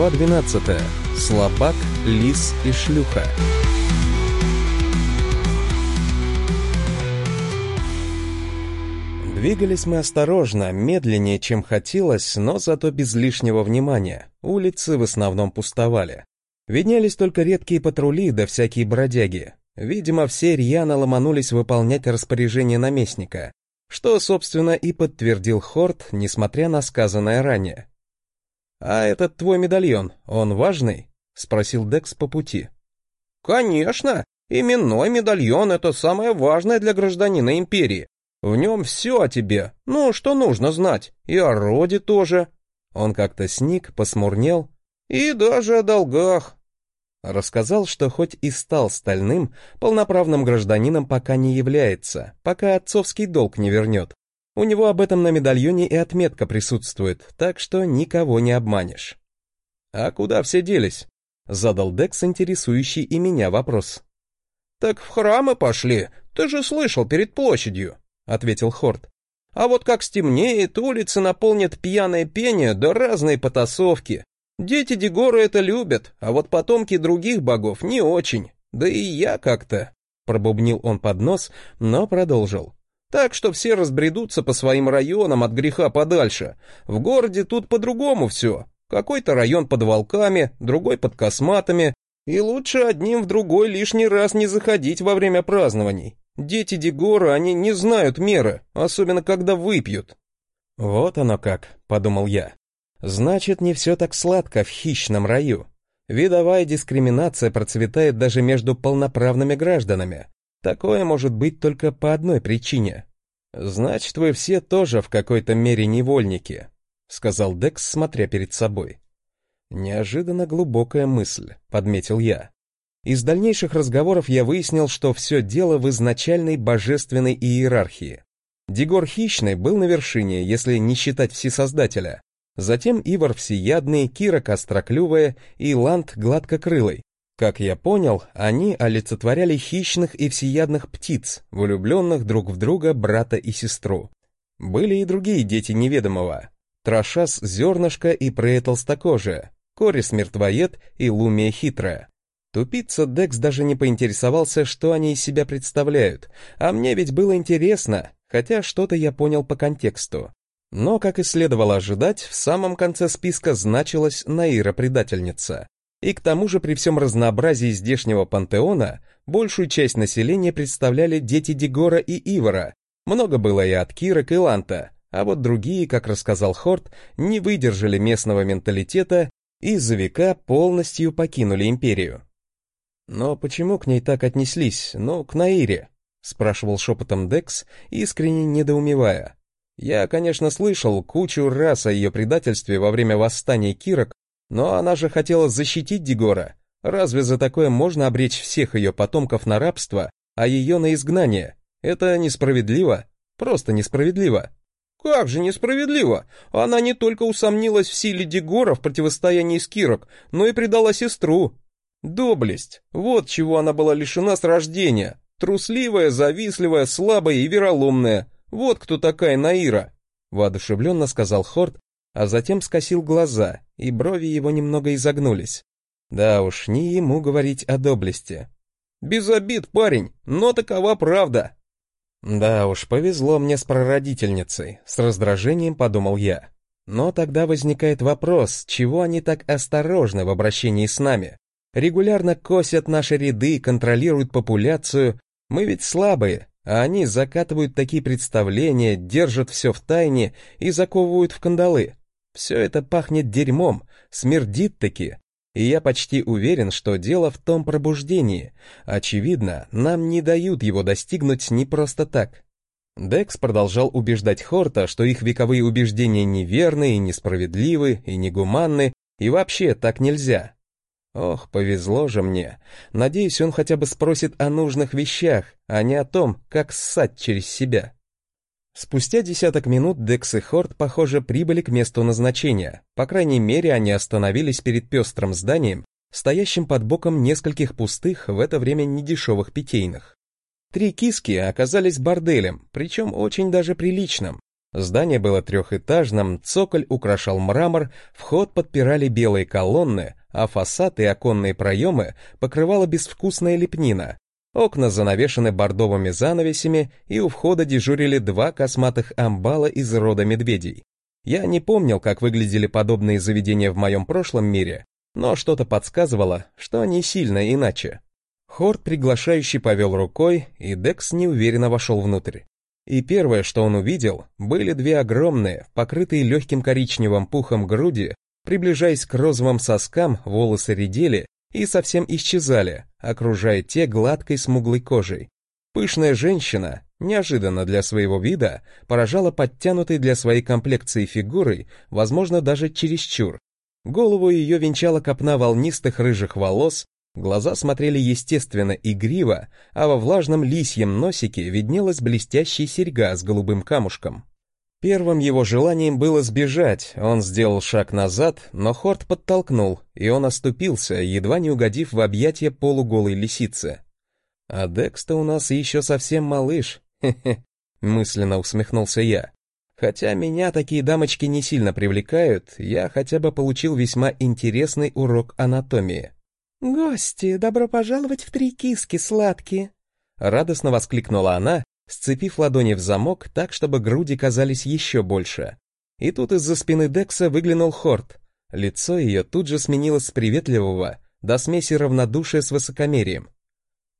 Глава 12. Слабак, лис и шлюха. Двигались мы осторожно, медленнее, чем хотелось, но зато без лишнего внимания. Улицы в основном пустовали. Виднелись только редкие патрули да всякие бродяги. Видимо, все рьяно ломанулись выполнять распоряжение наместника, что, собственно, и подтвердил Хорт, несмотря на сказанное ранее. «А этот твой медальон, он важный?» — спросил Декс по пути. «Конечно! Именной медальон — это самое важное для гражданина Империи. В нем все о тебе, ну, что нужно знать, и о роде тоже». Он как-то сник, посмурнел. «И даже о долгах». Рассказал, что хоть и стал стальным, полноправным гражданином пока не является, пока отцовский долг не вернет. У него об этом на медальоне и отметка присутствует, так что никого не обманешь. «А куда все делись?» — задал Декс интересующий и меня вопрос. «Так в храмы пошли, ты же слышал перед площадью», — ответил Хорт. «А вот как стемнеет, улицы наполнят пьяное пение да разные потасовки. Дети Дегора это любят, а вот потомки других богов не очень. Да и я как-то...» Пробубнил он под нос, но продолжил. Так что все разбредутся по своим районам от греха подальше. В городе тут по-другому все. Какой-то район под волками, другой под косматами. И лучше одним в другой лишний раз не заходить во время празднований. Дети Дегора, они не знают меры, особенно когда выпьют. Вот оно как, подумал я. Значит, не все так сладко в хищном раю. Видовая дискриминация процветает даже между полноправными гражданами. Такое может быть только по одной причине. Значит, вы все тоже в какой-то мере невольники, сказал Декс, смотря перед собой. Неожиданно глубокая мысль, подметил я. Из дальнейших разговоров я выяснил, что все дело в изначальной божественной иерархии. Дигор Хищный был на вершине, если не считать всесоздателя. Затем Ивар Всеядный, Кира Костроклювая и Ланд Гладкокрылый, как я понял, они олицетворяли хищных и всеядных птиц, влюбленных друг в друга брата и сестру. Были и другие дети неведомого. Трошас зернышко и Прея толстокожая, Корис мертвоед и Лумия хитрая. Тупица Декс даже не поинтересовался, что они из себя представляют, а мне ведь было интересно, хотя что-то я понял по контексту. Но, как и следовало ожидать, в самом конце списка значилась Наира-предательница. И к тому же при всем разнообразии здешнего пантеона большую часть населения представляли дети Дегора и Ивара. Много было и от Кирок и Ланта, а вот другие, как рассказал Хорт, не выдержали местного менталитета и за века полностью покинули империю. «Но почему к ней так отнеслись, ну, к Наире?» — спрашивал шепотом Декс, искренне недоумевая. «Я, конечно, слышал кучу раз о ее предательстве во время восстания Кирок, но она же хотела защитить Дигора. Разве за такое можно обречь всех ее потомков на рабство, а ее на изгнание? Это несправедливо. Просто несправедливо. Как же несправедливо? Она не только усомнилась в силе Дигора в противостоянии с Кирок, но и предала сестру. Доблесть. Вот чего она была лишена с рождения. Трусливая, завистливая, слабая и вероломная. Вот кто такая Наира. Воодушевленно сказал Хорт, а затем скосил глаза, и брови его немного изогнулись. Да уж, не ему говорить о доблести. «Без обид, парень, но такова правда». Да уж, повезло мне с прародительницей, с раздражением подумал я. Но тогда возникает вопрос, чего они так осторожны в обращении с нами? Регулярно косят наши ряды, контролируют популяцию. Мы ведь слабые, а они закатывают такие представления, держат все в тайне и заковывают в кандалы. Все это пахнет дерьмом, смердит таки. И я почти уверен, что дело в том пробуждении. Очевидно, нам не дают его достигнуть не просто так. Декс продолжал убеждать Хорта, что их вековые убеждения неверны и несправедливы, и негуманны, и вообще так нельзя. Ох, повезло же мне. Надеюсь, он хотя бы спросит о нужных вещах, а не о том, как ссать через себя. Спустя десяток минут Декс и Хорт, похоже, прибыли к месту назначения. По крайней мере, они остановились перед пестрым зданием, стоящим под боком нескольких пустых, в это время недешевых питейных. Три киски оказались борделем, причем очень даже приличным. Здание было трехэтажным, цоколь украшал мрамор, вход подпирали белые колонны, а фасад и оконные проемы покрывала безвкусная лепнина. Окна занавешены бордовыми занавесями, и у входа дежурили два косматых амбала из рода медведей. Я не помнил, как выглядели подобные заведения в моем прошлом мире, но что-то подсказывало, что они сильно иначе. Хорд приглашающий повел рукой, и Декс неуверенно вошел внутрь. И первое, что он увидел, были две огромные, покрытые легким коричневым пухом груди, приближаясь к розовым соскам, волосы редели и совсем исчезали, окружая те гладкой смуглой кожей. Пышная женщина, неожиданно для своего вида, поражала подтянутой для своей комплекции фигурой, возможно, даже чересчур. Голову ее венчала копна волнистых рыжих волос, Глаза смотрели естественно игриво, а во влажном лисьем носике виднелась блестящая серьга с голубым камушком. Первым его желанием было сбежать, он сделал шаг назад, но Хорт подтолкнул, и он оступился, едва не угодив в объятия полуголой лисицы. «А Декста у нас еще совсем малыш, хе-хе», мысленно усмехнулся я. Хотя меня такие дамочки не сильно привлекают, я хотя бы получил весьма интересный урок анатомии. «Гости, добро пожаловать в три киски сладкие!» Радостно воскликнула она, сцепив ладони в замок так, чтобы груди казались еще больше. И тут из-за спины Декса выглянул Хорт. Лицо ее тут же сменилось с приветливого до смеси равнодушия с высокомерием.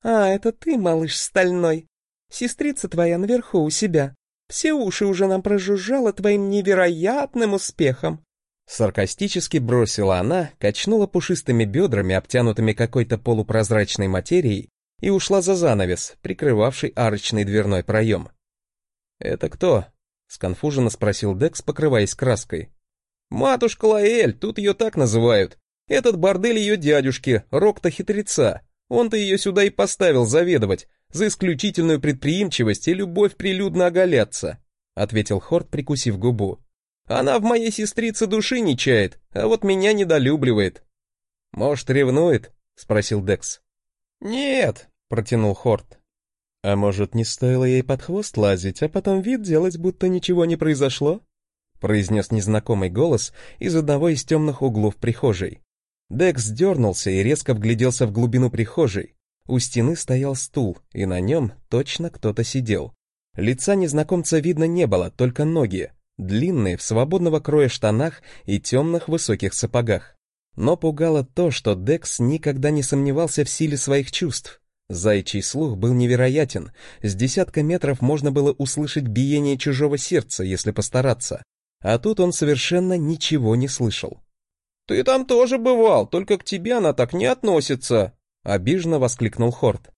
«А, это ты, малыш стальной. Сестрица твоя наверху у себя. Все уши уже нам прожужжала твоим невероятным успехом. Саркастически бросила она, качнула пушистыми бедрами, обтянутыми какой-то полупрозрачной материей, и ушла за занавес, прикрывавший арочный дверной проем. «Это кто?» — сконфуженно спросил Декс, покрываясь краской. «Матушка Лаэль, тут ее так называют. Этот бордель ее дядюшки, Рокта Хитреца. Он-то ее сюда и поставил заведовать, за исключительную предприимчивость и любовь прилюдно оголяться», — ответил Хорт, прикусив губу. Она в моей сестрице души не чает, а вот меня недолюбливает. Может, ревнует? Спросил Декс. Нет, протянул Хорт. А может, не стоило ей под хвост лазить, а потом вид делать, будто ничего не произошло? произнес незнакомый голос из одного из темных углов прихожей. Декс дернулся и резко вгляделся в глубину прихожей. У стены стоял стул, и на нем точно кто-то сидел. Лица незнакомца видно не было, только ноги, длинные, в свободного кроя штанах и темных высоких сапогах. Но пугало то, что Декс никогда не сомневался в силе своих чувств. Зайчий слух был невероятен, с десятка метров можно было услышать биение чужого сердца, если постараться. А тут он совершенно ничего не слышал. «Ты там тоже бывал, только к тебе она так не относится!» — обиженно воскликнул Хорт.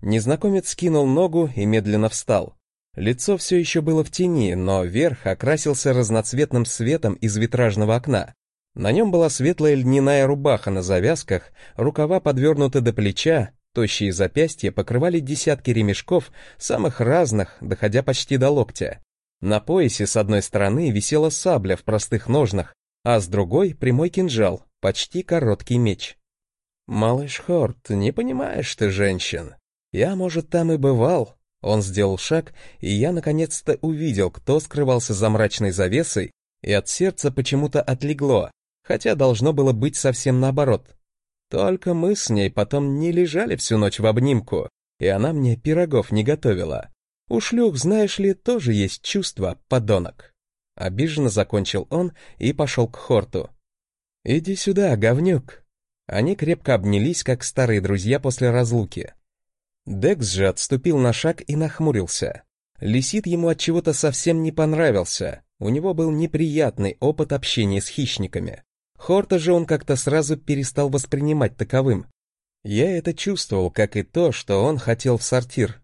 Незнакомец скинул ногу и медленно встал. Лицо все еще было в тени, но верх окрасился разноцветным светом из витражного окна. На нем была светлая льняная рубаха на завязках, рукава подвернуты до плеча, тощие запястья покрывали десятки ремешков, самых разных, доходя почти до локтя. На поясе с одной стороны висела сабля в простых ножнах, а с другой — прямой кинжал, почти короткий меч. «Малыш Хорт, не понимаешь ты женщин. Я, может, там и бывал, он сделал шаг, и я наконец-то увидел, кто скрывался за мрачной завесой, и от сердца почему-то отлегло, хотя должно было быть совсем наоборот. Только мы с ней потом не лежали всю ночь в обнимку, и она мне пирогов не готовила. У шлюх, знаешь ли, тоже есть чувство, подонок. Обиженно закончил он и пошел к Хорту. «Иди сюда, говнюк». Они крепко обнялись, как старые друзья после разлуки. Декс же отступил на шаг и нахмурился. Лисит ему от чего-то совсем не понравился. У него был неприятный опыт общения с хищниками. Хорта же он как-то сразу перестал воспринимать таковым. Я это чувствовал, как и то, что он хотел в сортир.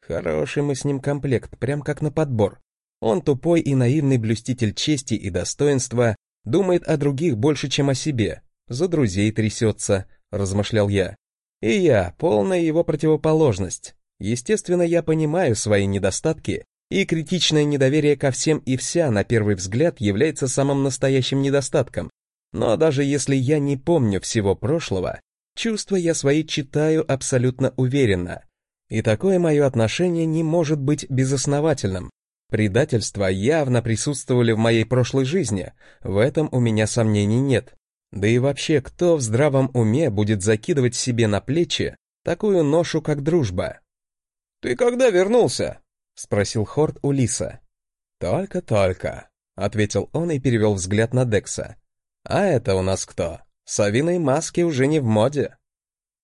Хороший мы с ним комплект, прям как на подбор. Он тупой и наивный блюститель чести и достоинства, думает о других больше, чем о себе, за друзей трясется, размышлял я. И я, полная его противоположность. Естественно, я понимаю свои недостатки, и критичное недоверие ко всем и вся, на первый взгляд, является самым настоящим недостатком. Но даже если я не помню всего прошлого, чувства я свои читаю абсолютно уверенно. И такое мое отношение не может быть безосновательным. Предательства явно присутствовали в моей прошлой жизни, в этом у меня сомнений нет. Да и вообще, кто в здравом уме будет закидывать себе на плечи такую ношу, как дружба? «Ты когда вернулся?» — спросил Хорт у Лиса. «Только-только», — ответил он и перевел взгляд на Декса. «А это у нас кто? Совиные маски уже не в моде».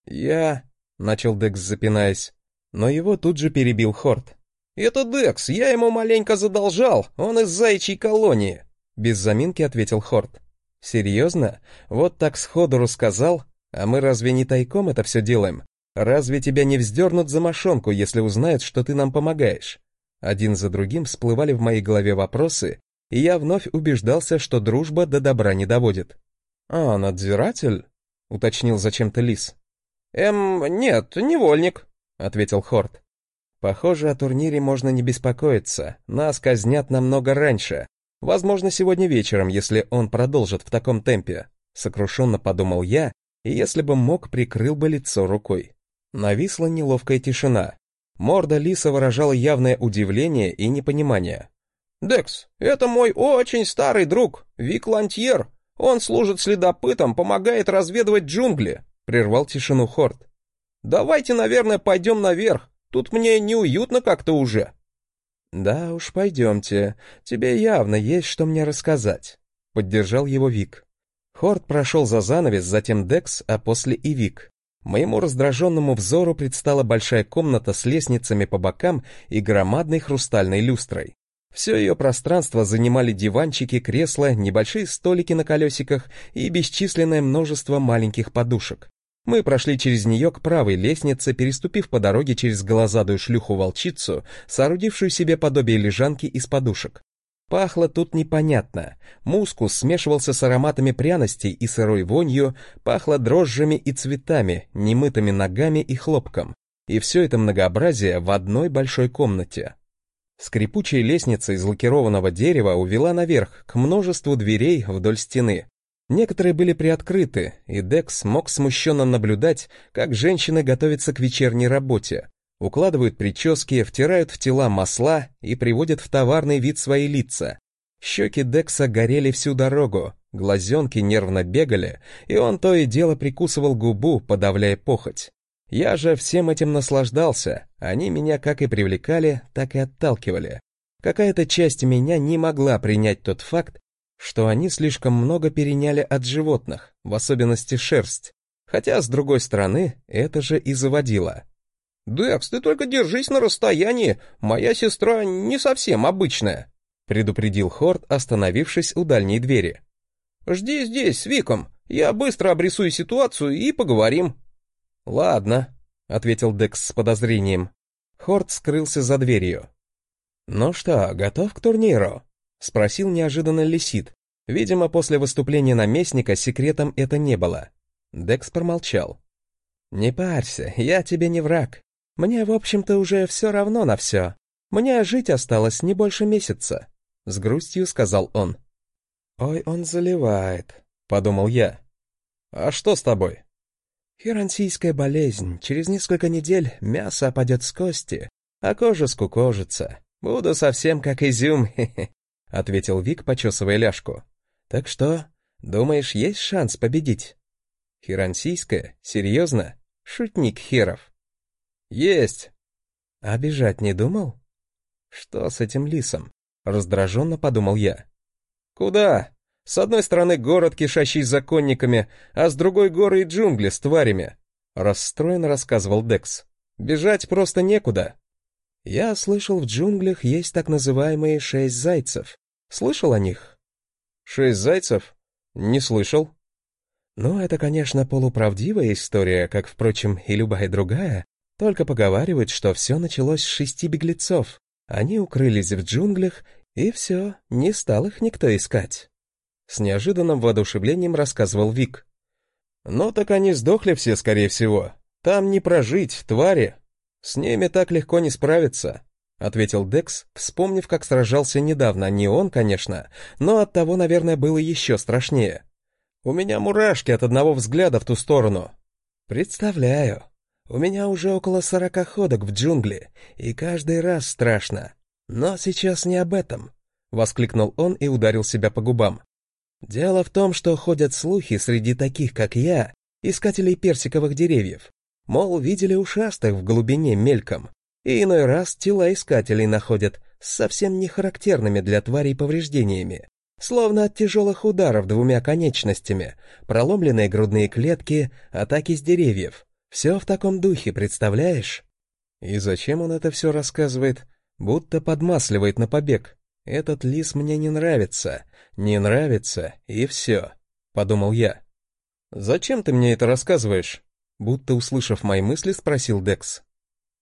«Я...» — начал Декс, запинаясь, но его тут же перебил Хорт. «Это Декс, я ему маленько задолжал, он из заячьей колонии», — без заминки ответил Хорт. «Серьезно? Вот так сходу рассказал? А мы разве не тайком это все делаем? Разве тебя не вздернут за мошонку, если узнают, что ты нам помогаешь?» Один за другим всплывали в моей голове вопросы, и я вновь убеждался, что дружба до добра не доводит. «А, надзиратель?» — уточнил зачем-то Лис. «Эм, нет, невольник», — ответил Хорт. Похоже, о турнире можно не беспокоиться. Нас казнят намного раньше. Возможно, сегодня вечером, если он продолжит в таком темпе. Сокрушенно подумал я, и если бы мог, прикрыл бы лицо рукой. Нависла неловкая тишина. Морда Лиса выражала явное удивление и непонимание. «Декс, это мой очень старый друг, Вик Лантьер. Он служит следопытом, помогает разведывать джунгли», — прервал тишину Хорт. «Давайте, наверное, пойдем наверх. Тут мне неуютно как-то уже». «Да уж, пойдемте. Тебе явно есть что мне рассказать», — поддержал его Вик. Хорд прошел за занавес, затем Декс, а после и Вик. Моему раздраженному взору предстала большая комната с лестницами по бокам и громадной хрустальной люстрой. Все ее пространство занимали диванчики, кресла, небольшие столики на колесиках и бесчисленное множество маленьких подушек. Мы прошли через нее к правой лестнице, переступив по дороге через голозадую шлюху-волчицу, соорудившую себе подобие лежанки из подушек. Пахло тут непонятно. Мускус смешивался с ароматами пряностей и сырой вонью, пахло дрожжами и цветами, немытыми ногами и хлопком. И все это многообразие в одной большой комнате. Скрипучая лестница из лакированного дерева увела наверх к множеству дверей вдоль стены. Некоторые были приоткрыты, и Декс мог смущенно наблюдать, как женщины готовятся к вечерней работе. Укладывают прически, втирают в тела масла и приводят в товарный вид свои лица. Щеки Декса горели всю дорогу, глазенки нервно бегали, и он то и дело прикусывал губу, подавляя похоть. Я же всем этим наслаждался, они меня как и привлекали, так и отталкивали. Какая-то часть меня не могла принять тот факт, что они слишком много переняли от животных, в особенности шерсть. Хотя, с другой стороны, это же и заводило. «Декс, ты только держись на расстоянии, моя сестра не совсем обычная», предупредил Хорд, остановившись у дальней двери. «Жди здесь, с Виком, я быстро обрисую ситуацию и поговорим». «Ладно», — ответил Декс с подозрением. Хорд скрылся за дверью. «Ну что, готов к турниру?» — спросил неожиданно Лисит. Видимо, после выступления наместника секретом это не было. Декс промолчал. «Не парься, я тебе не враг. Мне, в общем-то, уже все равно на все. Мне жить осталось не больше месяца», — с грустью сказал он. «Ой, он заливает», — подумал я. «А что с тобой?» «Хирансийская болезнь. Через несколько недель мясо опадет с кости, а кожа скукожится. Буду совсем как изюм, ответил Вик, почесывая ляжку. Так что, думаешь, есть шанс победить? Хирансийская? Серьезно? Шутник Херов. Есть. А бежать не думал? Что с этим лисом? Раздраженно подумал я. Куда? С одной стороны город, кишащий законниками, а с другой горы и джунгли с тварями. Расстроенно рассказывал Декс. Бежать просто некуда. Я слышал, в джунглях есть так называемые шесть зайцев. Слышал о них? Шесть зайцев? Не слышал. Ну, это, конечно, полуправдивая история, как, впрочем, и любая другая. Только поговаривают, что все началось с шести беглецов. Они укрылись в джунглях, и все, не стал их никто искать. С неожиданным воодушевлением рассказывал Вик. «Ну так они сдохли все, скорее всего. Там не прожить, твари. С ними так легко не справиться. — ответил Декс, вспомнив, как сражался недавно. Не он, конечно, но от того, наверное, было еще страшнее. «У меня мурашки от одного взгляда в ту сторону». «Представляю. У меня уже около сорока ходок в джунгли, и каждый раз страшно», Но сейчас не об этом, — воскликнул он и ударил себя по губам. Дело в том, что ходят слухи среди таких, как я, искателей персиковых деревьев. Мол, видели ушастых в глубине мельком, и иной раз тела искателей находят с совсем не характерными для тварей повреждениями, словно от тяжелых ударов двумя конечностями, проломленные грудные клетки, атаки с деревьев. Все в таком духе, представляешь? И зачем он это все рассказывает? Будто подмасливает на побег. Этот лис мне не нравится, не нравится, и все, — подумал я. «Зачем ты мне это рассказываешь?» Будто услышав мои мысли, спросил Декс.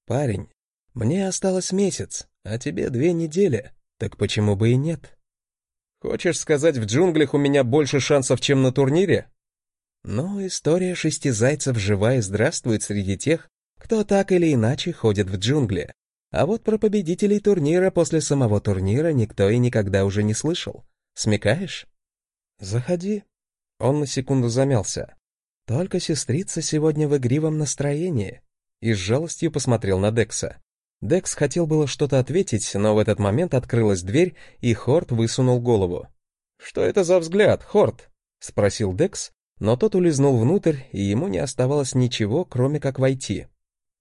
«Парень, мне осталось месяц, а тебе две недели, так почему бы и нет?» «Хочешь сказать, в джунглях у меня больше шансов, чем на турнире?» «Ну, история шести зайцев жива и здравствует среди тех, кто так или иначе ходит в джунгли. А вот про победителей турнира после самого турнира никто и никогда уже не слышал. Смекаешь?» «Заходи». Он на секунду замялся. «Только сестрица сегодня в игривом настроении». И с жалостью посмотрел на Декса. Декс хотел было что-то ответить, но в этот момент открылась дверь, и Хорт высунул голову. «Что это за взгляд, Хорт?» — спросил Декс, но тот улизнул внутрь, и ему не оставалось ничего, кроме как войти.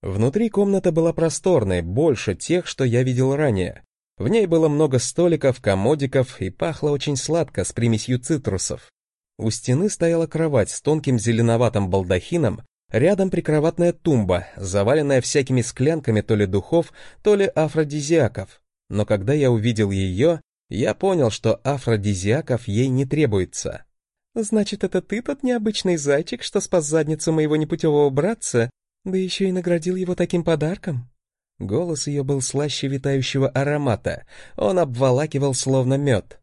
Внутри комната была просторной, больше тех, что я видел ранее. В ней было много столиков, комодиков и пахло очень сладко с примесью цитрусов. У стены стояла кровать с тонким зеленоватым балдахином, Рядом прикроватная тумба, заваленная всякими склянками то ли духов, то ли афродизиаков. Но когда я увидел ее, я понял, что афродизиаков ей не требуется. «Значит, это ты тот необычный зайчик, что спас задницу моего непутевого братца, да еще и наградил его таким подарком?» Голос ее был слаще витающего аромата, он обволакивал словно мед.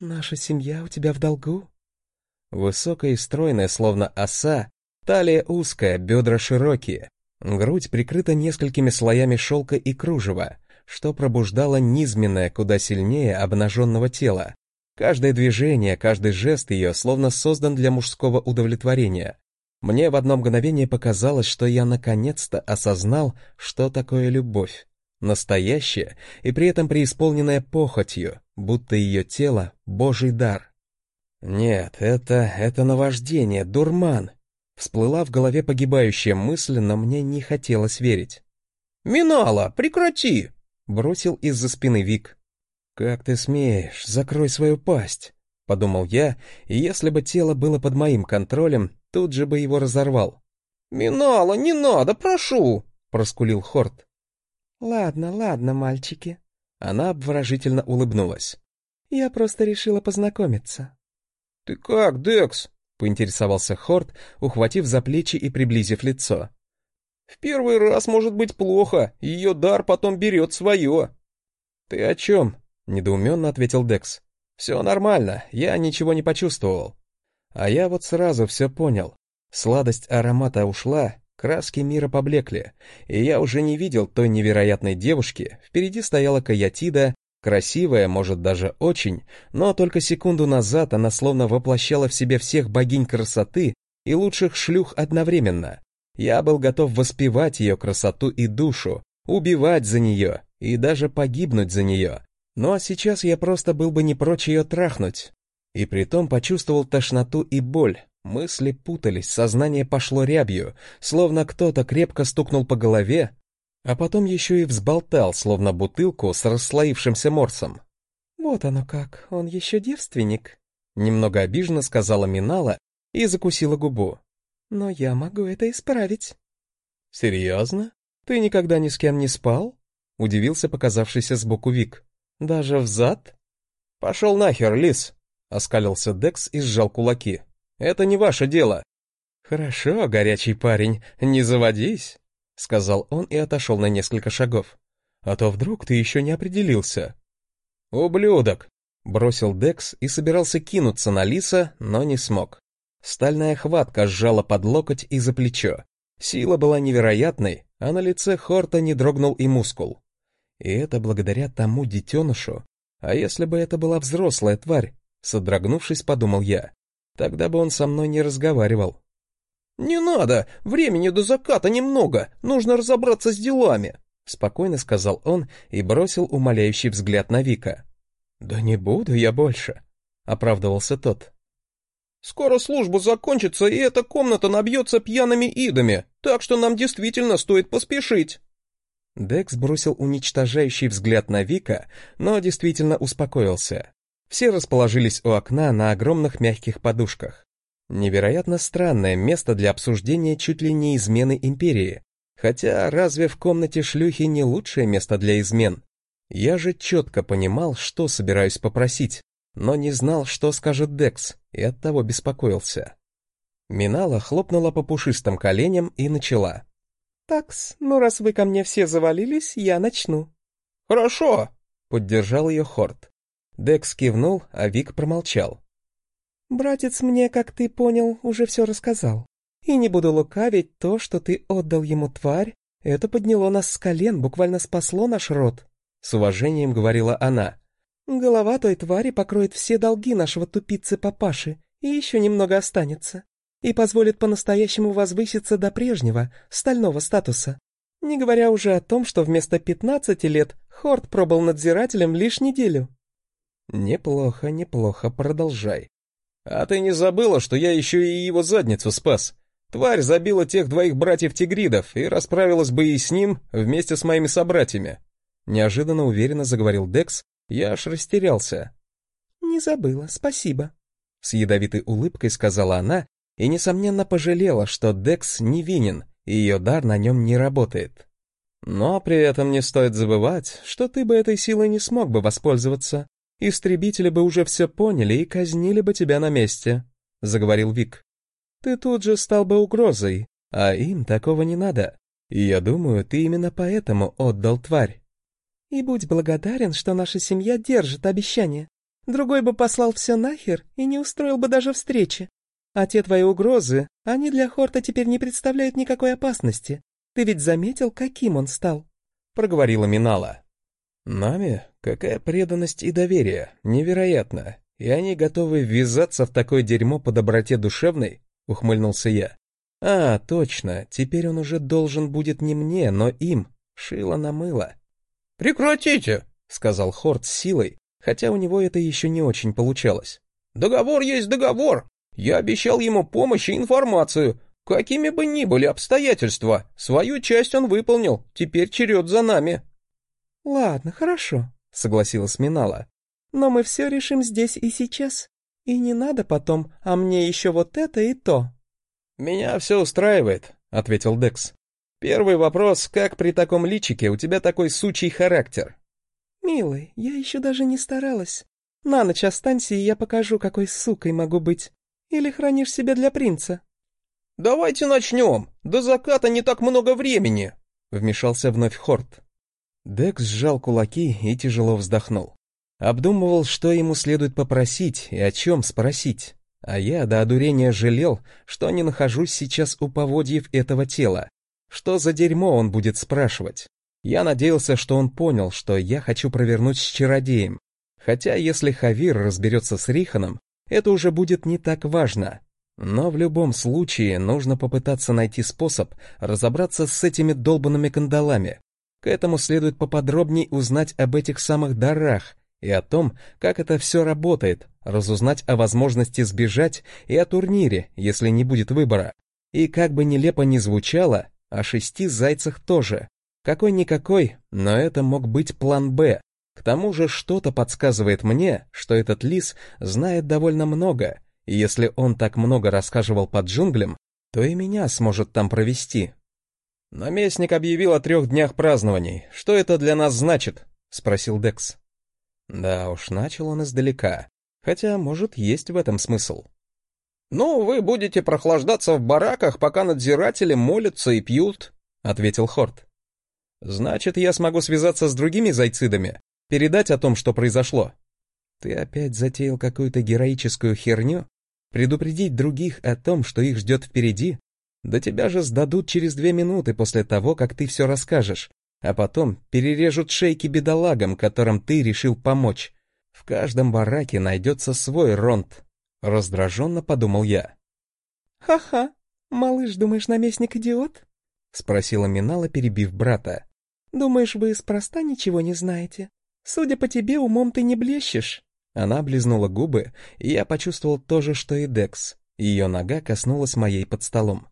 «Наша семья у тебя в долгу?» Высокая и стройная, словно оса, Талия узкая, бедра широкие. Грудь прикрыта несколькими слоями шелка и кружева, что пробуждало низменное куда сильнее обнаженного тела. Каждое движение, каждый жест ее словно создан для мужского удовлетворения. Мне в одно мгновение показалось, что я наконец-то осознал, что такое любовь. Настоящая и при этом преисполненная похотью, будто ее тело — божий дар. Нет, это... это наваждение, дурман, Всплыла в голове погибающая мысль, но мне не хотелось верить. «Минала, прекрати!» — бросил из-за спины Вик. «Как ты смеешь? Закрой свою пасть!» — подумал я, и если бы тело было под моим контролем, тут же бы его разорвал. «Минала, не надо, прошу!» — проскулил Хорт. «Ладно, ладно, мальчики». Она обворожительно улыбнулась. «Я просто решила познакомиться». «Ты как, Декс?» — поинтересовался Хорт, ухватив за плечи и приблизив лицо. «В первый раз может быть плохо, ее дар потом берет свое». «Ты о чем?» — недоуменно ответил Декс. «Все нормально, я ничего не почувствовал». А я вот сразу все понял. Сладость аромата ушла, краски мира поблекли, и я уже не видел той невероятной девушки, впереди стояла Каятида, Красивая, может даже очень, но только секунду назад она словно воплощала в себе всех богинь красоты и лучших шлюх одновременно. Я был готов воспевать ее красоту и душу, убивать за нее и даже погибнуть за нее. Ну а сейчас я просто был бы не прочь ее трахнуть. И притом почувствовал тошноту и боль, мысли путались, сознание пошло рябью, словно кто-то крепко стукнул по голове, а потом еще и взболтал, словно бутылку с расслоившимся морсом. «Вот оно как, он еще девственник», — немного обиженно сказала Минала и закусила губу. «Но я могу это исправить». «Серьезно? Ты никогда ни с кем не спал?» — удивился показавшийся сбоку Вик. «Даже взад?» «Пошел нахер, лис!» — оскалился Декс и сжал кулаки. «Это не ваше дело!» «Хорошо, горячий парень, не заводись!» — сказал он и отошел на несколько шагов. «А то вдруг ты еще не определился». «Ублюдок!» — бросил Декс и собирался кинуться на Лиса, но не смог. Стальная хватка сжала под локоть и за плечо. Сила была невероятной, а на лице Хорта не дрогнул и мускул. И это благодаря тому детенышу. А если бы это была взрослая тварь? Содрогнувшись, подумал я. Тогда бы он со мной не разговаривал. «Не надо! Времени до заката немного! Нужно разобраться с делами!» спокойно сказал он и бросил умоляющий взгляд на Вика. Да не буду я больше, оправдывался тот. Скоро служба закончится, и эта комната набьется пьяными идами, так что нам действительно стоит поспешить. Декс бросил уничтожающий взгляд на Вика, но действительно успокоился. Все расположились у окна на огромных мягких подушках. Невероятно странное место для обсуждения чуть ли не измены империи. Хотя разве в комнате шлюхи не лучшее место для измен? Я же четко понимал, что собираюсь попросить, но не знал, что скажет Декс, и оттого беспокоился. Минала хлопнула по пушистым коленям и начала. «Такс, ну раз вы ко мне все завалились, я начну». «Хорошо», — поддержал ее Хорт. Декс кивнул, а Вик промолчал. «Братец мне, как ты понял, уже все рассказал. И не буду лукавить, то, что ты отдал ему тварь, это подняло нас с колен, буквально спасло наш род», — с уважением говорила она. «Голова той твари покроет все долги нашего тупицы-папаши, и еще немного останется, и позволит по-настоящему возвыситься до прежнего, стального статуса. Не говоря уже о том, что вместо пятнадцати лет Хорт пробыл надзирателем лишь неделю». «Неплохо, неплохо, продолжай», «А ты не забыла, что я еще и его задницу спас? Тварь забила тех двоих братьев-тигридов и расправилась бы и с ним вместе с моими собратьями». Неожиданно уверенно заговорил Декс, я аж растерялся. «Не забыла, спасибо», — с ядовитой улыбкой сказала она и, несомненно, пожалела, что Декс невинен, и ее дар на нем не работает. Но при этом не стоит забывать, что ты бы этой силой не смог бы воспользоваться, Истребители бы уже все поняли и казнили бы тебя на месте», — заговорил Вик. «Ты тут же стал бы угрозой, а им такого не надо. Я думаю, ты именно поэтому отдал тварь». «И будь благодарен, что наша семья держит обещание. Другой бы послал все нахер и не устроил бы даже встречи. А те твои угрозы, они для Хорта теперь не представляют никакой опасности. Ты ведь заметил, каким он стал?» — проговорила Минала. «Нами? Какая преданность и доверие, невероятно. И они готовы ввязаться в такое дерьмо по доброте душевной?» — ухмыльнулся я. «А, точно, теперь он уже должен будет не мне, но им. Шило на мыло». «Прекратите!» — сказал Хорт с силой, хотя у него это еще не очень получалось. «Договор есть договор. Я обещал ему помощь и информацию. Какими бы ни были обстоятельства, свою часть он выполнил, теперь черед за нами». «Ладно, хорошо», — согласилась Минала. «Но мы все решим здесь и сейчас. И не надо потом, а мне еще вот это и то». «Меня все устраивает», — ответил Декс. «Первый вопрос, как при таком личике у тебя такой сучий характер?» «Милый, я еще даже не старалась. На ночь останься, и я покажу, какой сукой могу быть. Или хранишь себя для принца?» «Давайте начнем. До заката не так много времени», — вмешался вновь Хорт. Декс сжал кулаки и тяжело вздохнул. Обдумывал, что ему следует попросить и о чем спросить. А я до одурения жалел, что не нахожусь сейчас у поводьев этого тела. Что за дерьмо он будет спрашивать? Я надеялся, что он понял, что я хочу провернуть с чародеем. Хотя если Хавир разберется с Риханом, это уже будет не так важно. Но в любом случае нужно попытаться найти способ разобраться с этими долбанными кандалами. К этому следует поподробнее узнать об этих самых дарах и о том, как это все работает, разузнать о возможности сбежать и о турнире, если не будет выбора. И как бы нелепо ни звучало, о шести зайцах тоже. Какой-никакой, но это мог быть план «Б». К тому же что-то подсказывает мне, что этот лис знает довольно много, и если он так много рассказывал под джунглям, то и меня сможет там провести. «Наместник объявил о трех днях празднований. Что это для нас значит?» — спросил Декс. Да уж, начал он издалека. Хотя, может, есть в этом смысл. «Ну, вы будете прохлаждаться в бараках, пока надзиратели молятся и пьют», — ответил Хорт. «Значит, я смогу связаться с другими зайцидами, передать о том, что произошло». «Ты опять затеял какую-то героическую херню? Предупредить других о том, что их ждет впереди? Да тебя же сдадут через две минуты после того, как ты все расскажешь, а потом перережут шейки бедолагам, которым ты решил помочь. В каждом бараке найдется свой ронт. Раздраженно подумал я. «Ха-ха, малыш, думаешь, наместник идиот?» Спросила Минала, перебив брата. Думаешь, вы спроста ничего не знаете? Судя по тебе, умом ты не блещешь». Она облизнула губы, и я почувствовал то же, что и Декс. Ее нога коснулась моей под столом.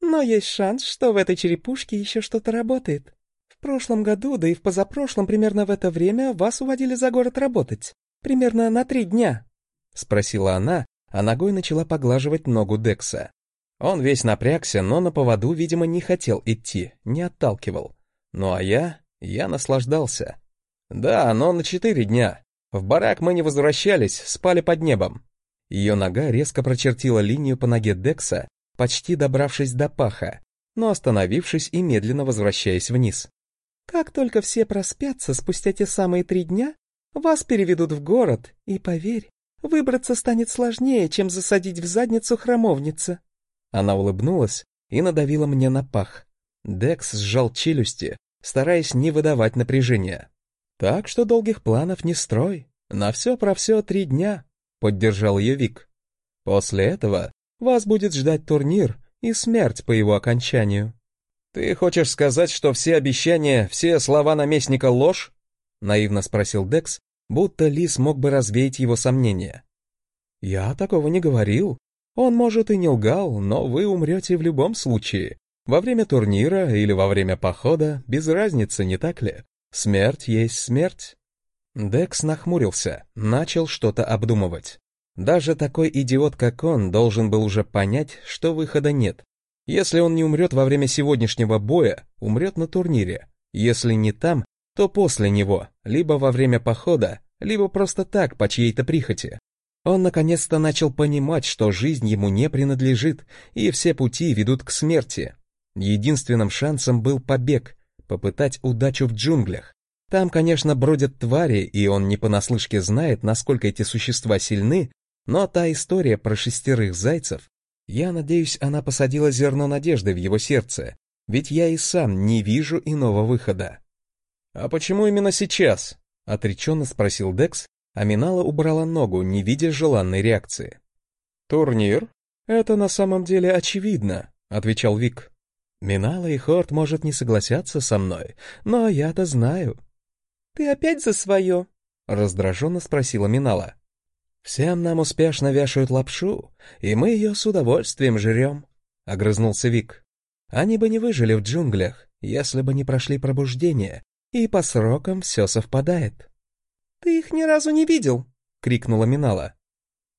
«Но есть шанс, что в этой черепушке еще что-то работает. В прошлом году, да и в позапрошлом, примерно в это время, вас уводили за город работать. Примерно на три дня», — спросила она, а ногой начала поглаживать ногу Декса. Он весь напрягся, но на поводу, видимо, не хотел идти, не отталкивал. Ну а я... я наслаждался. Да, но на четыре дня. В барак мы не возвращались, спали под небом. Ее нога резко прочертила линию по ноге Декса, почти добравшись до паха, но остановившись и медленно возвращаясь вниз. «Как только все проспятся спустя те самые три дня, вас переведут в город, и, поверь, выбраться станет сложнее, чем засадить в задницу храмовница». Она улыбнулась и надавила мне на пах. Декс сжал челюсти, стараясь не выдавать напряжения. «Так что долгих планов не строй. На все про все три дня», — поддержал ее Вик. «После этого вас будет ждать турнир и смерть по его окончанию». «Ты хочешь сказать, что все обещания, все слова наместника ложь?» — наивно спросил Декс, будто Лис мог бы развеять его сомнения. «Я такого не говорил. Он, может, и не лгал, но вы умрете в любом случае. Во время турнира или во время похода, без разницы, не так ли? Смерть есть смерть». Декс нахмурился, начал что-то обдумывать. Даже такой идиот, как он, должен был уже понять, что выхода нет. Если он не умрет во время сегодняшнего боя, умрет на турнире. Если не там, то после него, либо во время похода, либо просто так, по чьей-то прихоти. Он наконец-то начал понимать, что жизнь ему не принадлежит, и все пути ведут к смерти. Единственным шансом был побег, попытать удачу в джунглях. Там, конечно, бродят твари, и он не понаслышке знает, насколько эти существа сильны, но та история про шестерых зайцев, я надеюсь, она посадила зерно надежды в его сердце, ведь я и сам не вижу иного выхода. «А почему именно сейчас?» — отреченно спросил Декс, а Минала убрала ногу, не видя желанной реакции. «Турнир? Это на самом деле очевидно», — отвечал Вик. «Минала и Хорт, может, не согласятся со мной, но я-то знаю. «Ты опять за свое?» — раздраженно спросила Минала. «Всем нам успешно вешают лапшу, и мы ее с удовольствием жрем», — огрызнулся Вик. «Они бы не выжили в джунглях, если бы не прошли пробуждение, и по срокам все совпадает». «Ты их ни разу не видел!» — крикнула Минала.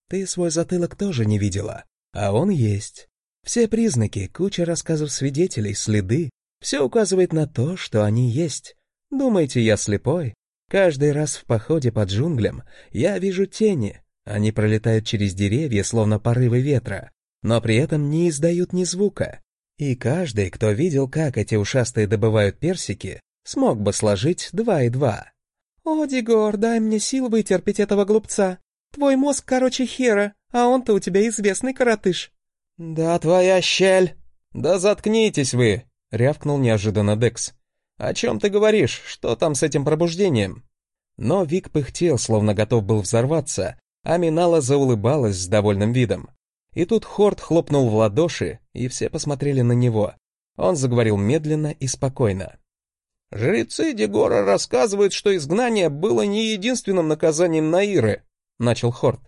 «Ты свой затылок тоже не видела, а он есть. Все признаки, куча рассказов свидетелей, следы, все указывает на то, что они есть. Думаете, я слепой? Каждый раз в походе по джунглям я вижу тени. Они пролетают через деревья, словно порывы ветра, но при этом не издают ни звука. И каждый, кто видел, как эти ушастые добывают персики, смог бы сложить два и два. «О, Дигор, дай мне сил вытерпеть этого глупца. Твой мозг короче хера, а он-то у тебя известный коротыш». «Да твоя щель!» «Да заткнитесь вы!» — рявкнул неожиданно Декс. «О чем ты говоришь? Что там с этим пробуждением?» Но Вик пыхтел, словно готов был взорваться, а Минала заулыбалась с довольным видом. И тут Хорд хлопнул в ладоши, и все посмотрели на него. Он заговорил медленно и спокойно. «Жрецы Дегора рассказывают, что изгнание было не единственным наказанием Наиры», — начал Хорд.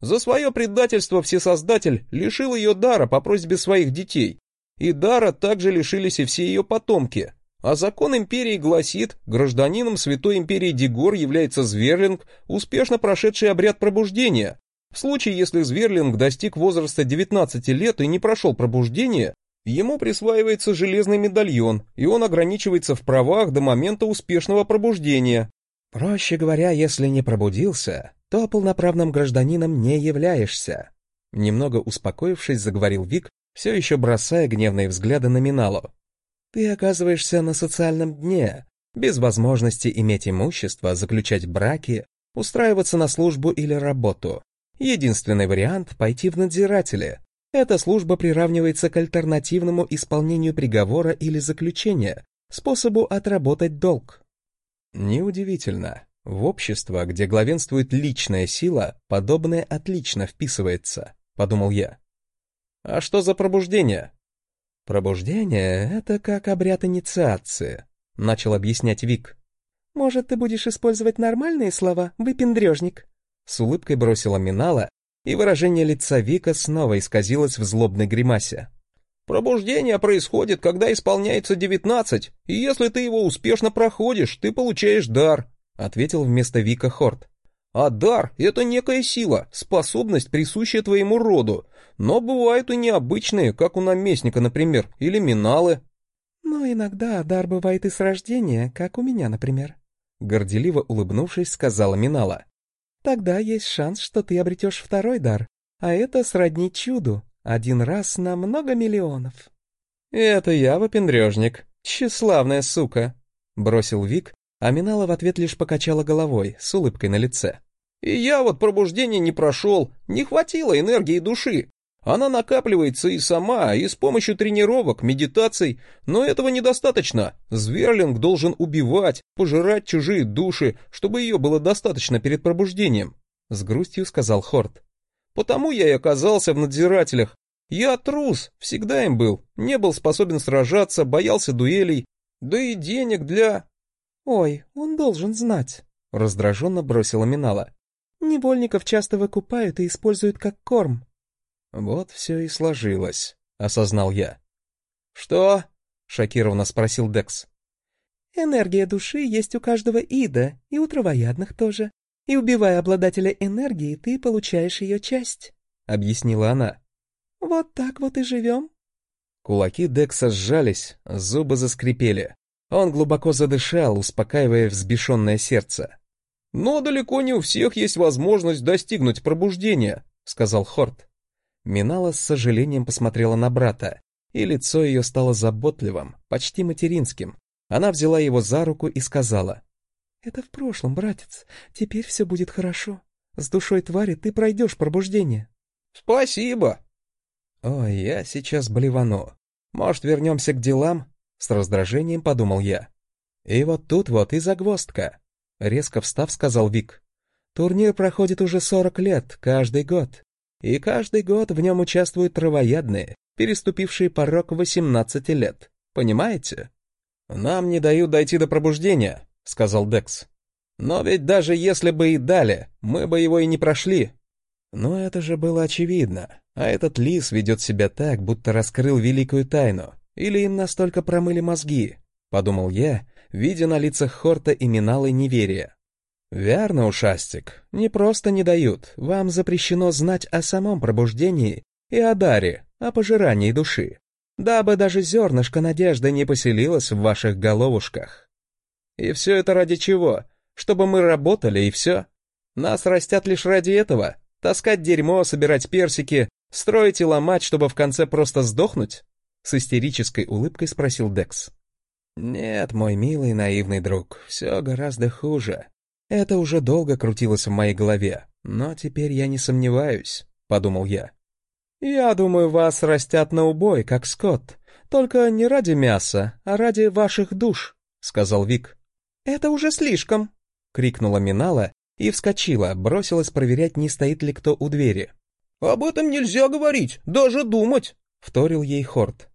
«За свое предательство Всесоздатель лишил ее дара по просьбе своих детей, и дара также лишились и все ее потомки. А закон империи гласит, гражданином Святой империи Дигор является Зверлинг, успешно прошедший обряд пробуждения. В случае, если Зверлинг достиг возраста 19 лет и не прошел пробуждение, ему присваивается железный медальон, и он ограничивается в правах до момента успешного пробуждения. Проще говоря, если не пробудился, то полноправным гражданином не являешься. Немного успокоившись, заговорил Вик, все еще бросая гневные взгляды на Миналу. Ты оказываешься на социальном дне, без возможности иметь имущество, заключать браки, устраиваться на службу или работу. Единственный вариант — пойти в надзиратели. Эта служба приравнивается к альтернативному исполнению приговора или заключения, способу отработать долг. Неудивительно. В общество, где главенствует личная сила, подобное отлично вписывается, подумал я. А что за пробуждение? Пробуждение — это как обряд инициации, — начал объяснять Вик. «Может, ты будешь использовать нормальные слова, выпендрежник?» С улыбкой бросила Минала, и выражение лица Вика снова исказилось в злобной гримасе. «Пробуждение происходит, когда исполняется девятнадцать, и если ты его успешно проходишь, ты получаешь дар», — ответил вместо Вика Хорт. «А дар — это некая сила, способность, присущая твоему роду, но бывают и необычные, как у наместника, например, или миналы». «Но иногда дар бывает и с рождения, как у меня, например», — горделиво улыбнувшись, сказала Минала. «Тогда есть шанс, что ты обретешь второй дар, а это сродни чуду, один раз на много миллионов. «Это я, выпендрежник. Тщеславная сука!» Бросил Вик, а Минала в ответ лишь покачала головой, с улыбкой на лице. «И я вот пробуждение не прошел, не хватило энергии души. Она накапливается и сама, и с помощью тренировок, медитаций, но этого недостаточно. Зверлинг должен убивать, пожирать чужие души, чтобы ее было достаточно перед пробуждением», — с грустью сказал Хорт. Потому я и оказался в надзирателях. Я трус, всегда им был, не был способен сражаться, боялся дуэлей, да и денег для... Ой, он должен знать, раздраженно бросила Минала. Невольников часто выкупают и используют как корм. Вот все и сложилось, осознал я. Что? шокированно спросил Декс. Энергия души есть у каждого ида, и у травоядных тоже и убивая обладателя энергии, ты получаешь ее часть», — объяснила она. «Вот так вот и живем». Кулаки Декса сжались, зубы заскрипели. Он глубоко задышал, успокаивая взбешенное сердце. «Но далеко не у всех есть возможность достигнуть пробуждения», — сказал Хорт. Минала с сожалением посмотрела на брата, и лицо ее стало заботливым, почти материнским. Она взяла его за руку и сказала, «Это в прошлом, братец. Теперь все будет хорошо. С душой твари ты пройдешь пробуждение». «Спасибо». «Ой, я сейчас блевану. Может, вернемся к делам?» С раздражением подумал я. «И вот тут вот и загвоздка», — резко встав, сказал Вик. «Турнир проходит уже сорок лет, каждый год. И каждый год в нем участвуют травоядные, переступившие порог восемнадцати лет. Понимаете? Нам не дают дойти до пробуждения, — сказал Декс. «Но ведь даже если бы и дали, мы бы его и не прошли». Но это же было очевидно. А этот лис ведет себя так, будто раскрыл великую тайну. Или им настолько промыли мозги, — подумал я, видя на лицах Хорта и Миналы неверие. «Верно, ушастик, не просто не дают, вам запрещено знать о самом пробуждении и о даре, о пожирании души, дабы даже зернышко надежды не поселилось в ваших головушках». И все это ради чего? Чтобы мы работали и все? Нас растят лишь ради этого? Таскать дерьмо, собирать персики, строить и ломать, чтобы в конце просто сдохнуть? С истерической улыбкой спросил Декс. Нет, мой милый наивный друг, все гораздо хуже. Это уже долго крутилось в моей голове, но теперь я не сомневаюсь, подумал я. Я думаю, вас растят на убой, как скот, только не ради мяса, а ради ваших душ, сказал Вик. «Это уже слишком!» — крикнула Минала и вскочила, бросилась проверять, не стоит ли кто у двери. «Об этом нельзя говорить, даже думать!» — вторил ей Хорт.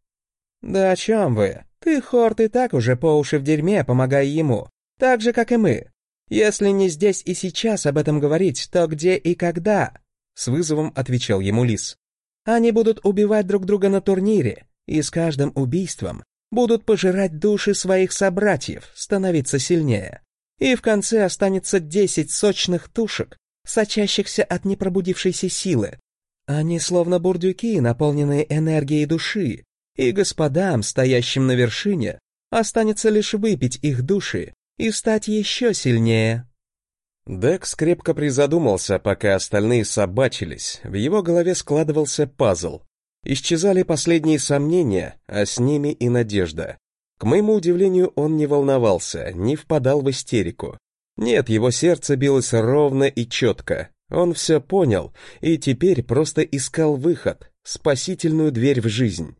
«Да о чем вы? Ты, Хорт, и так уже по уши в дерьме, помогая ему, так же, как и мы. Если не здесь и сейчас об этом говорить, то где и когда?» С вызовом отвечал ему Лис. «Они будут убивать друг друга на турнире, и с каждым убийством будут пожирать души своих собратьев, становиться сильнее. И в конце останется десять сочных тушек, сочащихся от непробудившейся силы. Они словно бурдюки, наполненные энергией души, и господам, стоящим на вершине, останется лишь выпить их души и стать еще сильнее. Декс крепко призадумался, пока остальные собачились. В его голове складывался пазл. Исчезали последние сомнения, а с ними и надежда. К моему удивлению, он не волновался, не впадал в истерику. Нет, его сердце билось ровно и четко. Он все понял и теперь просто искал выход, спасительную дверь в жизнь.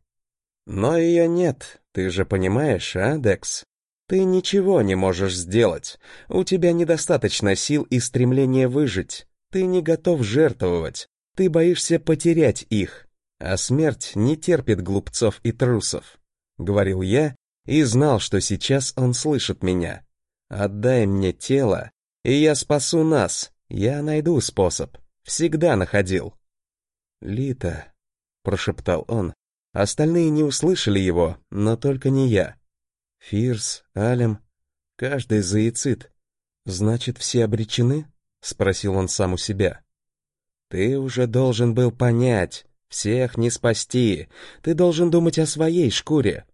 Но ее нет, ты же понимаешь, а, Декс? Ты ничего не можешь сделать. У тебя недостаточно сил и стремления выжить. Ты не готов жертвовать. Ты боишься потерять их. А смерть не терпит глупцов и трусов, — говорил я, и знал, что сейчас он слышит меня. «Отдай мне тело, и я спасу нас. Я найду способ. Всегда находил». «Лита», — прошептал он. Остальные не услышали его, но только не я. Фирс, Алем, каждый заяцит. Значит, все обречены? Спросил он сам у себя. Ты уже должен был понять, всех не спасти. Ты должен думать о своей шкуре.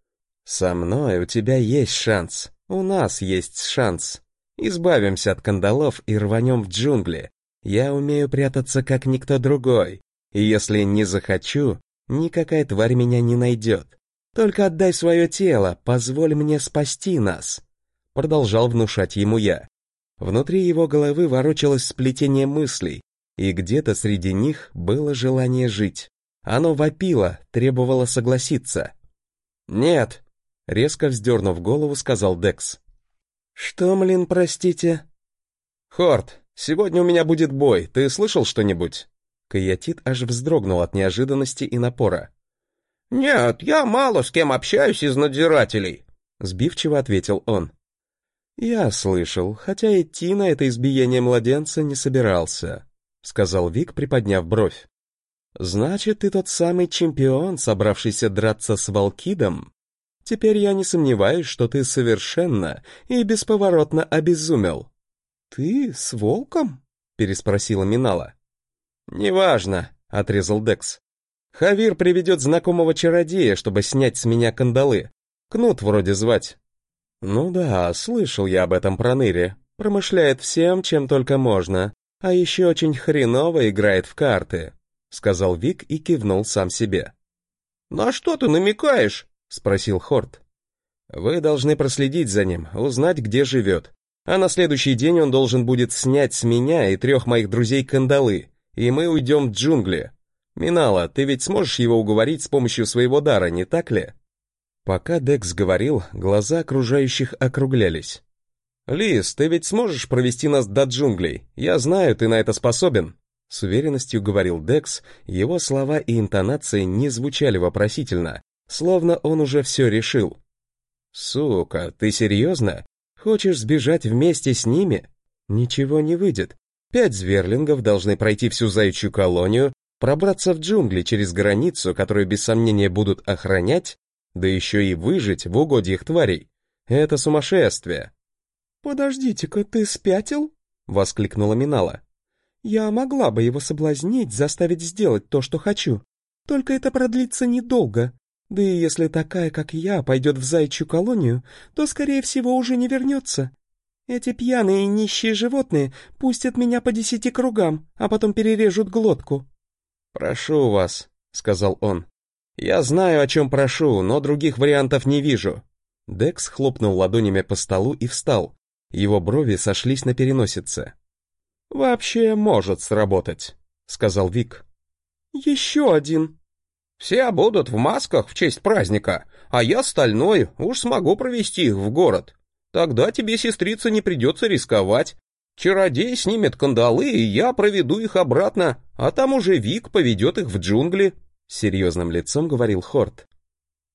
Со мной у тебя есть шанс. У нас есть шанс. Избавимся от кандалов и рванем в джунгли. Я умею прятаться, как никто другой. И если не захочу, никакая тварь меня не найдет. Только отдай свое тело, позволь мне спасти нас. Продолжал внушать ему я. Внутри его головы ворочалось сплетение мыслей, и где-то среди них было желание жить. Оно вопило, требовало согласиться. «Нет», — резко вздернув голову, сказал Декс. «Что, млин, простите?» «Хорт, сегодня у меня будет бой, ты слышал что-нибудь?» Каятит аж вздрогнул от неожиданности и напора. «Нет, я мало с кем общаюсь из надзирателей», — сбивчиво ответил он. «Я слышал, хотя идти на это избиение младенца не собирался», — сказал Вик, приподняв бровь. «Значит, ты тот самый чемпион, собравшийся драться с Волкидом? Теперь я не сомневаюсь, что ты совершенно и бесповоротно обезумел». «Ты с волком?» — переспросила Минала. «Неважно», — отрезал Декс. «Хавир приведет знакомого чародея, чтобы снять с меня кандалы. Кнут вроде звать». «Ну да, слышал я об этом проныре. Промышляет всем, чем только можно, а еще очень хреново играет в карты», — сказал Вик и кивнул сам себе. «На что ты намекаешь?» — спросил Хорт. «Вы должны проследить за ним, узнать, где живет. А на следующий день он должен будет снять с меня и трех моих друзей кандалы, и мы уйдем в джунгли. Минала, ты ведь сможешь его уговорить с помощью своего дара, не так ли?» Пока Декс говорил, глаза окружающих округлялись. «Лис, ты ведь сможешь провести нас до джунглей? Я знаю, ты на это способен!» С уверенностью говорил Декс, его слова и интонации не звучали вопросительно, словно он уже все решил. «Сука, ты серьезно? Хочешь сбежать вместе с ними? Ничего не выйдет. Пять зверлингов должны пройти всю заячью колонию, пробраться в джунгли через границу, которую без сомнения будут охранять, да еще и выжить в угодьях тварей. Это сумасшествие. «Подождите-ка, ты спятил?» — воскликнула Минала. «Я могла бы его соблазнить, заставить сделать то, что хочу. Только это продлится недолго. Да и если такая, как я, пойдет в зайчью колонию, то, скорее всего, уже не вернется. Эти пьяные и нищие животные пустят меня по десяти кругам, а потом перережут глотку». «Прошу вас», — сказал он. «Я знаю, о чем прошу, но других вариантов не вижу». Декс хлопнул ладонями по столу и встал. Его брови сошлись на переносице. «Вообще может сработать», — сказал Вик. «Еще один». «Все будут в масках в честь праздника, а я стальной, уж смогу провести их в город. Тогда тебе, сестрица, не придется рисковать. Чародей снимет кандалы, и я проведу их обратно, а там уже Вик поведет их в джунгли», — серьезным лицом говорил Хорт.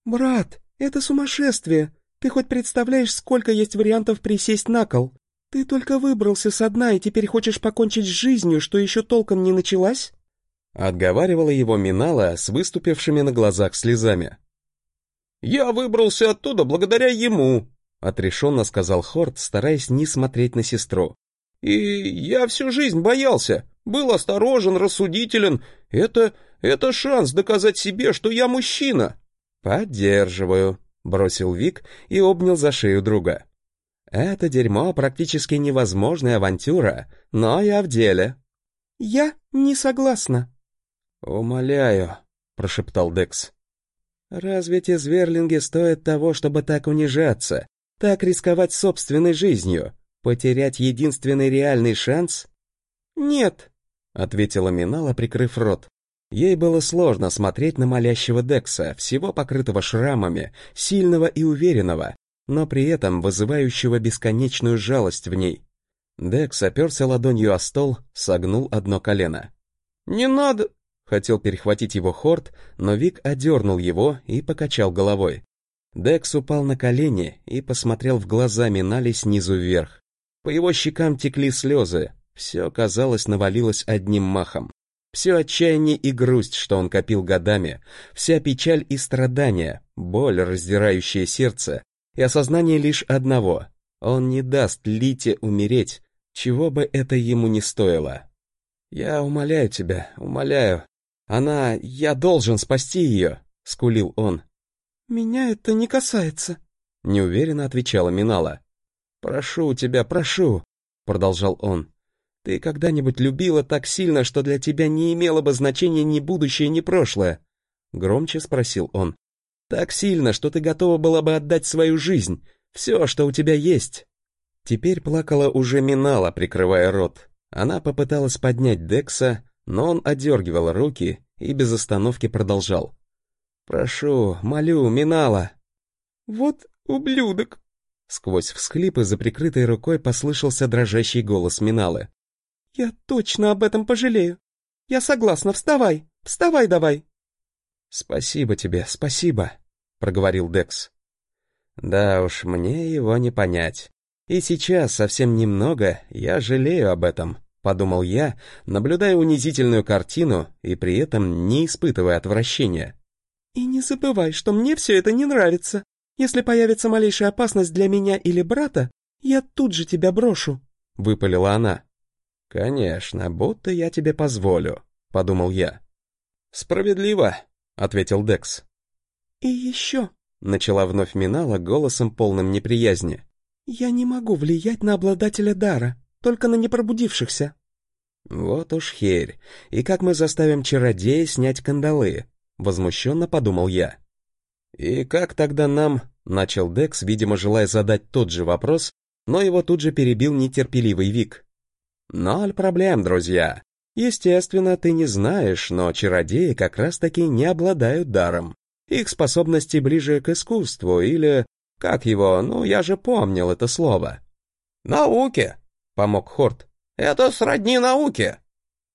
«Брат, это сумасшествие. Ты хоть представляешь, сколько есть вариантов присесть на кол? Ты только выбрался со дна и теперь хочешь покончить с жизнью, что еще толком не началась?» Отговаривала его Минала с выступившими на глазах слезами. «Я выбрался оттуда благодаря ему», — отрешенно сказал Хорт, стараясь не смотреть на сестру. «И я всю жизнь боялся, был осторожен, рассудителен. Это... это шанс доказать себе, что я мужчина». «Поддерживаю», — бросил Вик и обнял за шею друга. «Это дерьмо практически невозможная авантюра, но я в деле». «Я не согласна». «Умоляю», — прошептал Декс. «Разве те зверлинги стоят того, чтобы так унижаться, так рисковать собственной жизнью, потерять единственный реальный шанс?» «Нет», — ответила Минала, прикрыв рот. Ей было сложно смотреть на молящего Декса, всего покрытого шрамами, сильного и уверенного, но при этом вызывающего бесконечную жалость в ней. Декс оперся ладонью о стол, согнул одно колено. «Не надо!» Хотел перехватить его Хорт, но Вик одернул его и покачал головой. Декс упал на колени и посмотрел в глаза Минали снизу вверх. По его щекам текли слезы, все, казалось, навалилось одним махом. Все отчаяние и грусть, что он копил годами, вся печаль и страдания, боль, раздирающая сердце, и осознание лишь одного — он не даст Лите умереть, чего бы это ему не стоило. «Я умоляю тебя, умоляю. Она... Я должен спасти ее», — скулил он. «Меня это не касается», — неуверенно отвечала Минала. «Прошу тебя, прошу», — продолжал он. «Ты когда-нибудь любила так сильно, что для тебя не имело бы значения ни будущее, ни прошлое?» Громче спросил он. «Так сильно, что ты готова была бы отдать свою жизнь, все, что у тебя есть». Теперь плакала уже Минала, прикрывая рот. Она попыталась поднять Декса, но он одергивал руки и без остановки продолжал. «Прошу, молю, Минала!» «Вот ублюдок!» Сквозь всхлипы за прикрытой рукой послышался дрожащий голос Миналы. «Я точно об этом пожалею. Я согласна, вставай, вставай давай!» «Спасибо тебе, спасибо», — проговорил Декс. «Да уж, мне его не понять. И сейчас совсем немного я жалею об этом», — подумал я, наблюдая унизительную картину и при этом не испытывая отвращения. «И не забывай, что мне все это не нравится. Если появится малейшая опасность для меня или брата, я тут же тебя брошу», — выпалила она. «Конечно, будто я тебе позволю», — подумал я. «Справедливо», — ответил Декс. «И еще», — начала вновь Минала голосом полным неприязни. «Я не могу влиять на обладателя дара, только на непробудившихся». «Вот уж херь. И как мы заставим чародея снять кандалы?» Возмущенно подумал я. «И как тогда нам...» — начал Декс, видимо, желая задать тот же вопрос, но его тут же перебил нетерпеливый Вик. «Ноль проблем, друзья. Естественно, ты не знаешь, но чародеи как раз-таки не обладают даром. Их способности ближе к искусству или... Как его? Ну, я же помнил это слово». «Науке», — помог Хорт. «Это сродни науке».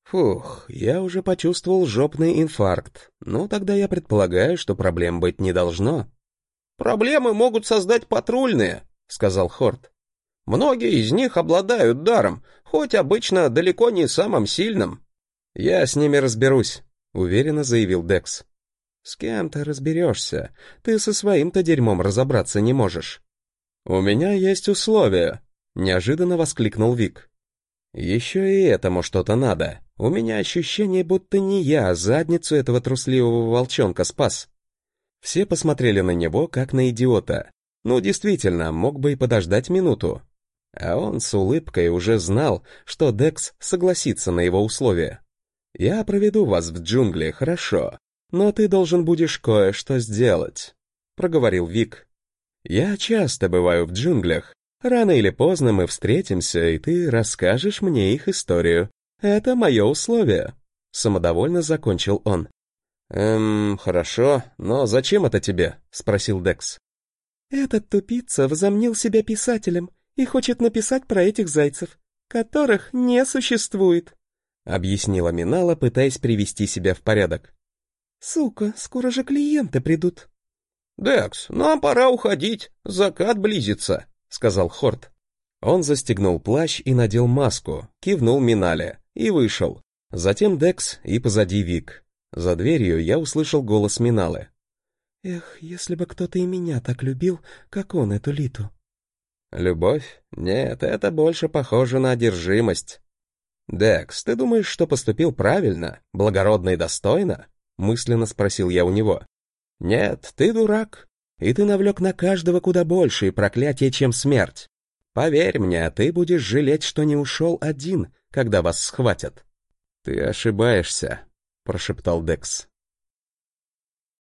Фух, я уже почувствовал жопный инфаркт. Ну, тогда я предполагаю, что проблем быть не должно. «Проблемы могут создать патрульные», — сказал Хорт. «Многие из них обладают даром, хоть обычно далеко не самым сильным». «Я с ними разберусь», — уверенно заявил Декс. «С кем ты разберешься? Ты со своим-то дерьмом разобраться не можешь». «У меня есть условия», — неожиданно воскликнул Вик. «Еще и этому что-то надо. У меня ощущение, будто не я задницу этого трусливого волчонка спас». Все посмотрели на него, как на идиота. Ну, действительно, мог бы и подождать минуту. А он с улыбкой уже знал, что Декс согласится на его условия. «Я проведу вас в джунгли, хорошо, но ты должен будешь кое-что сделать», — проговорил Вик. «Я часто бываю в джунглях, Рано или поздно мы встретимся, и ты расскажешь мне их историю. Это мое условие». Самодовольно закончил он. «Эм, хорошо, но зачем это тебе?» — спросил Декс. «Этот тупица возомнил себя писателем и хочет написать про этих зайцев, которых не существует», — объяснила Минала, пытаясь привести себя в порядок. «Сука, скоро же клиенты придут». «Декс, нам пора уходить, закат близится», — сказал Хорт. Он застегнул плащ и надел маску, кивнул Минале и вышел. Затем Декс и позади Вик. За дверью я услышал голос Миналы. «Эх, если бы кто-то и меня так любил, как он эту Литу». «Любовь? Нет, это больше похоже на одержимость». «Декс, ты думаешь, что поступил правильно, благородно и достойно?» — мысленно спросил я у него. «Нет, ты дурак и ты навлек на каждого куда больше проклятия, чем смерть. Поверь мне, ты будешь жалеть, что не ушел один, когда вас схватят». «Ты ошибаешься», — прошептал Декс.